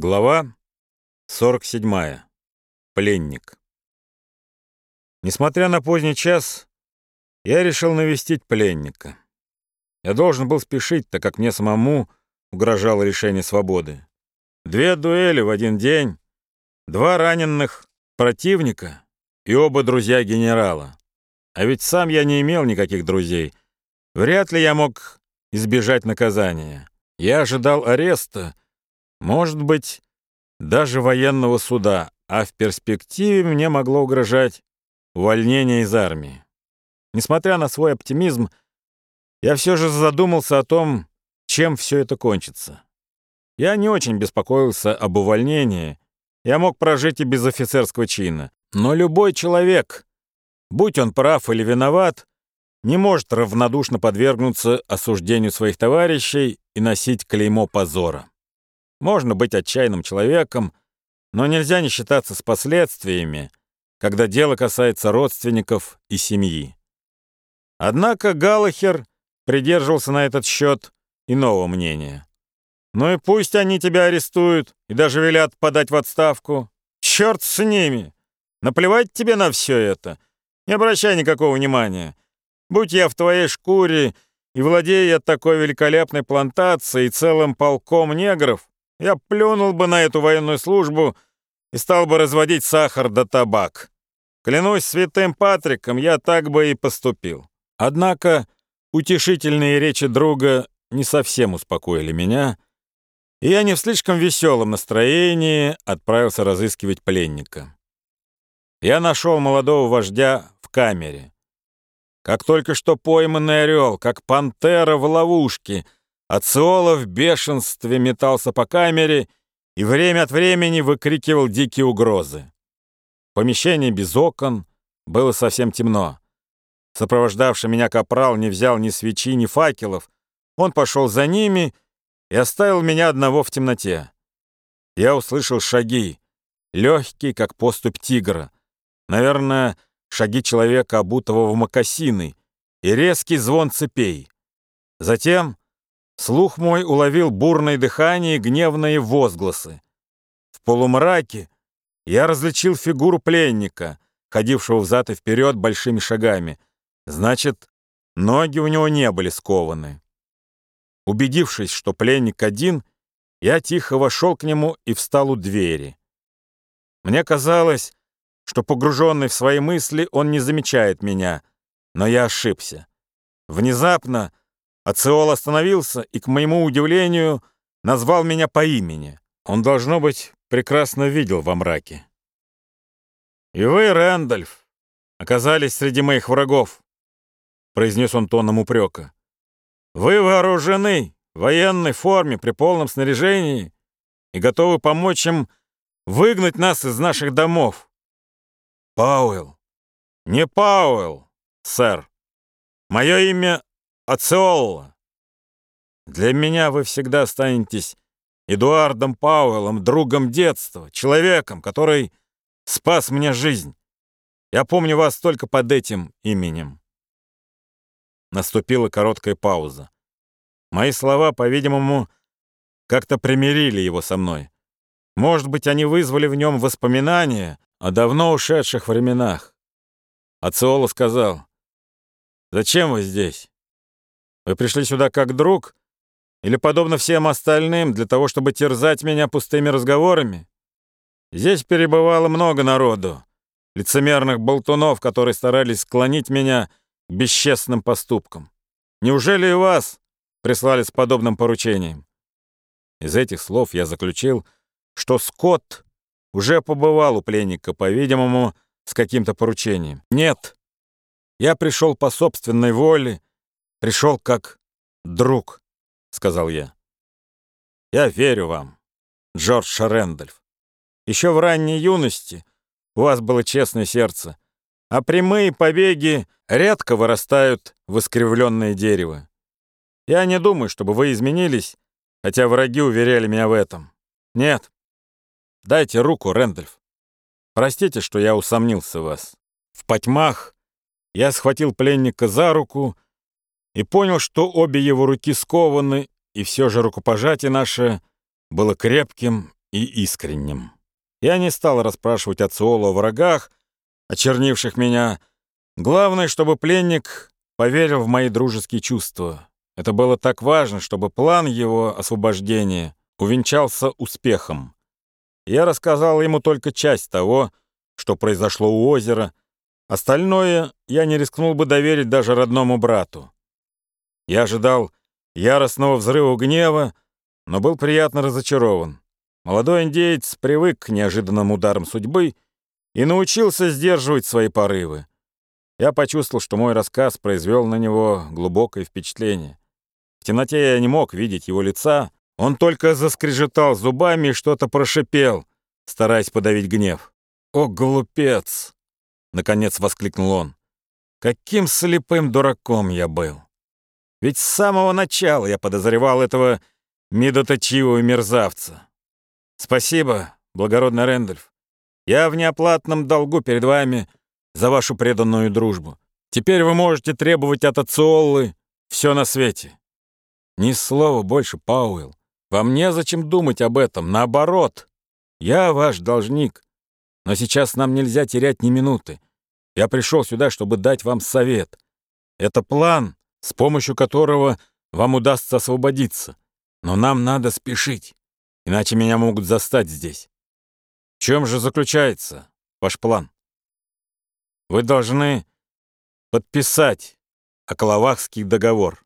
Глава 47. Пленник. Несмотря на поздний час, я решил навестить пленника. Я должен был спешить, так как мне самому угрожало решение свободы. Две дуэли в один день, два раненых противника и оба друзья генерала. А ведь сам я не имел никаких друзей. Вряд ли я мог избежать наказания. Я ожидал ареста, может быть, даже военного суда, а в перспективе мне могло угрожать увольнение из армии. Несмотря на свой оптимизм, я все же задумался о том, чем все это кончится. Я не очень беспокоился об увольнении, я мог прожить и без офицерского чина. Но любой человек, будь он прав или виноват, не может равнодушно подвергнуться осуждению своих товарищей и носить клеймо позора. Можно быть отчаянным человеком, но нельзя не считаться с последствиями, когда дело касается родственников и семьи. Однако Галлахер придерживался на этот счет иного мнения. «Ну и пусть они тебя арестуют и даже велят подать в отставку. Черт с ними! Наплевать тебе на все это. Не обращай никакого внимания. Будь я в твоей шкуре и владея такой великолепной плантацией и целым полком негров, я плюнул бы на эту военную службу и стал бы разводить сахар да табак. Клянусь святым Патриком, я так бы и поступил. Однако утешительные речи друга не совсем успокоили меня, и я не в слишком веселом настроении отправился разыскивать пленника. Я нашел молодого вождя в камере. Как только что пойманный орел, как пантера в ловушке — Ациола в бешенстве метался по камере и время от времени выкрикивал дикие угрозы. Помещение без окон было совсем темно. Сопровождавший меня капрал не взял ни свечи, ни факелов. Он пошел за ними и оставил меня одного в темноте. Я услышал шаги, легкие, как поступь тигра. Наверное, шаги человека, обутого в мокасины, и резкий звон цепей. Затем Слух мой уловил бурное дыхание и гневные возгласы. В полумраке я различил фигуру пленника, ходившего взад и вперед большими шагами. Значит, ноги у него не были скованы. Убедившись, что пленник один, я тихо вошел к нему и встал у двери. Мне казалось, что погруженный в свои мысли он не замечает меня, но я ошибся. Внезапно Ациол остановился и, к моему удивлению, назвал меня по имени. Он, должно быть, прекрасно видел во мраке. «И вы, Рэндальф, оказались среди моих врагов», — произнес он тоном упрека. «Вы вооружены в военной форме при полном снаряжении и готовы помочь им выгнать нас из наших домов». «Пауэлл». «Не Пауэлл, сэр. Мое имя Ациолла. Для меня вы всегда останетесь Эдуардом Пауэллом, другом детства, человеком, который спас мне жизнь. Я помню вас только под этим именем. Наступила короткая пауза. Мои слова, по-видимому, как-то примирили его со мной. Может быть, они вызвали в нем воспоминания о давно ушедших временах. Ациола сказал, «Зачем вы здесь? Вы пришли сюда как друг? Или, подобно всем остальным, для того, чтобы терзать меня пустыми разговорами? Здесь перебывало много народу, лицемерных болтунов, которые старались склонить меня к бесчестным поступкам. Неужели и вас прислали с подобным поручением? Из этих слов я заключил, что Скотт уже побывал у пленника, по-видимому, с каким-то поручением. Нет, я пришел по собственной воле, пришел как друг», — сказал я. «Я верю вам, Джордж Рэндольф. Еще в ранней юности у вас было честное сердце, а прямые побеги редко вырастают в искривленное дерево. Я не думаю, чтобы вы изменились, хотя враги уверяли меня в этом. Нет. Дайте руку, Рэндольф. Простите, что я усомнился в вас. В потьмах я схватил пленника за руку и понял, что обе его руки скованы, и все же рукопожатие наше было крепким и искренним. Я не стал расспрашивать Ациола о врагах, очернивших меня. Главное, чтобы пленник поверил в мои дружеские чувства. Это было так важно, чтобы план его освобождения увенчался успехом. Я рассказал ему только часть того, что произошло у озера. Остальное я не рискнул бы доверить даже родному брату. Я ожидал яростного взрыва гнева, но был приятно разочарован. Молодой индеец привык к неожиданным ударам судьбы и научился сдерживать свои порывы. Я почувствовал, что мой рассказ произвел на него глубокое впечатление. В темноте я не мог видеть его лица, он только заскрежетал зубами и что-то прошипел, стараясь подавить гнев. «О, глупец!» — наконец воскликнул он. «Каким слепым дураком я был! Ведь с самого начала я подозревал этого медоточивого мерзавца. Спасибо, благородный Рэндольф. Я в неоплатном долгу перед вами за вашу преданную дружбу. Теперь вы можете требовать от Ациоллы все на свете. Ни слова больше, Пауэлл. Вам незачем думать об этом. Наоборот, я ваш должник. Но сейчас нам нельзя терять ни минуты. Я пришел сюда, чтобы дать вам совет. Это план, с помощью которого вам удастся освободиться. Но нам надо спешить, иначе меня могут застать здесь. В чем же заключается ваш план? Вы должны подписать Околовахский договор.